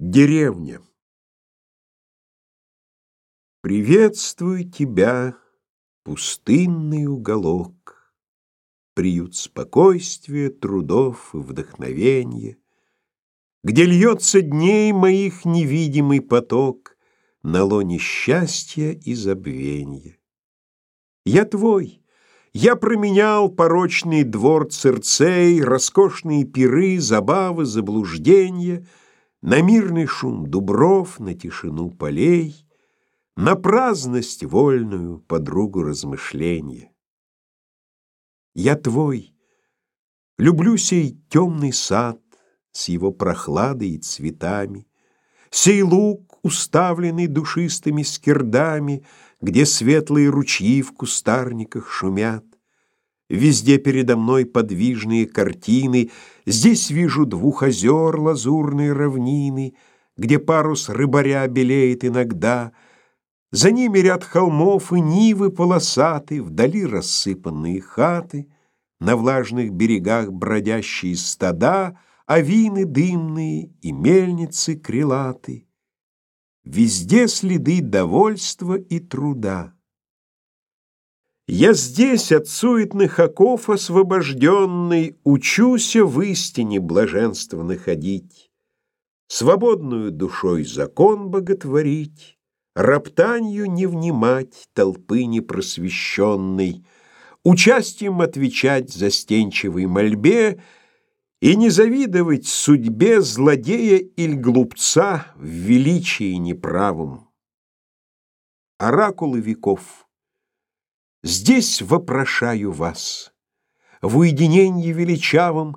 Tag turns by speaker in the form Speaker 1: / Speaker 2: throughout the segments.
Speaker 1: Деревня. Приветствую тебя, пустынный уголок, Приют спокойствия, трудов и вдохновенья, Где льется дней моих невидимый поток На лоне счастья и забвенья. Я твой, я променял порочный двор Церцей, Роскошные пиры, забавы, заблуждения — на мирный шум дубров, на тишину полей, На праздность вольную, подругу размышления. Я твой, люблю сей темный сад С его прохладой и цветами, Сей луг, уставленный душистыми скирдами, Где светлые ручьи в кустарниках шумят. Везде передо мной подвижные картины, Здесь вижу двух озер лазурные равнины, Где парус рыбаря белеет иногда, За ними ряд холмов и нивы полосаты, Вдали рассыпанные хаты, На влажных берегах бродящие стада, Авины дымные и мельницы крилаты. Везде следы довольства и труда. Я здесь от суетных оков освобожденный Учуся в истине блаженство находить, Свободную душой закон боготворить, Роптанью не внимать толпы непросвещенной, Участием отвечать застенчивой мольбе И не завидовать судьбе злодея или глупца В величии неправом. Оракулы веков Здесь вопрошаю вас, в уединенье величавом,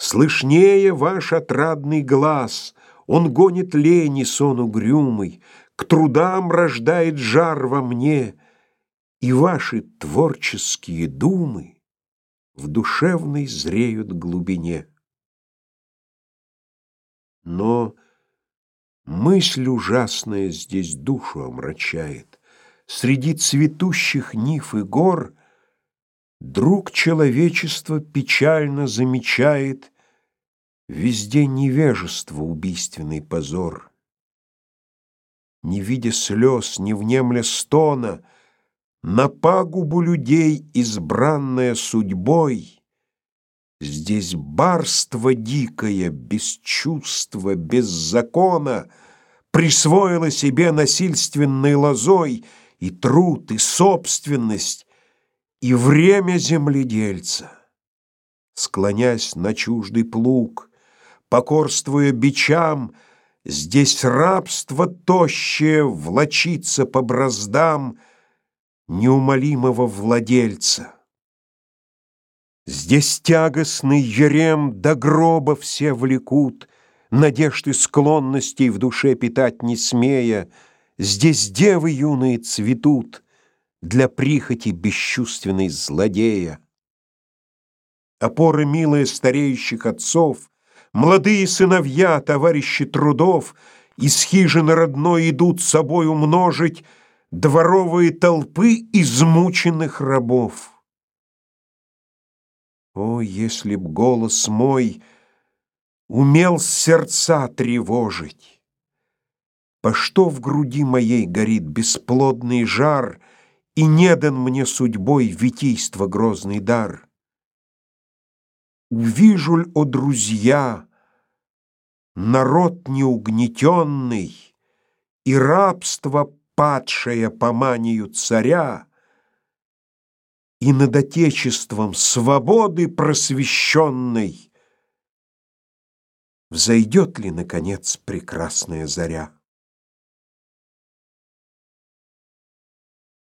Speaker 1: Слышнее ваш отрадный глаз, Он гонит лени сон угрюмый, К трудам рождает жар во мне, И ваши творческие думы В душевной зреют глубине. Но мысль ужасная здесь душу омрачает. Среди цветущих нив и гор Друг человечества печально замечает Везде невежество, убийственный позор. Не видя слез, не внемля стона, На пагубу людей, избранная судьбой, Здесь барство дикое, без чувства, без закона Присвоило себе насильственной лозой — и труд, и собственность, и время земледельца. Склонясь на чуждый плуг, покорствуя бичам, Здесь рабство тощее влочится по браздам Неумолимого владельца. Здесь тягостный ерем до гроба все влекут, Надежд и склонностей в душе питать не смея, Здесь девы юные цветут Для прихоти бесчувственной злодея. Опоры милые стареющих отцов, Молодые сыновья, товарищи трудов, Из хижины родной идут собой умножить Дворовые толпы измученных рабов. О, если б голос мой Умел сердца тревожить! По что в груди моей горит бесплодный жар, И не дан мне судьбой витийства грозный дар? Увижу ль, о друзья, народ неугнетенный И рабство, падшее по манию царя, И над Отечеством свободы просвещенной Взойдет ли, наконец, прекрасная заря?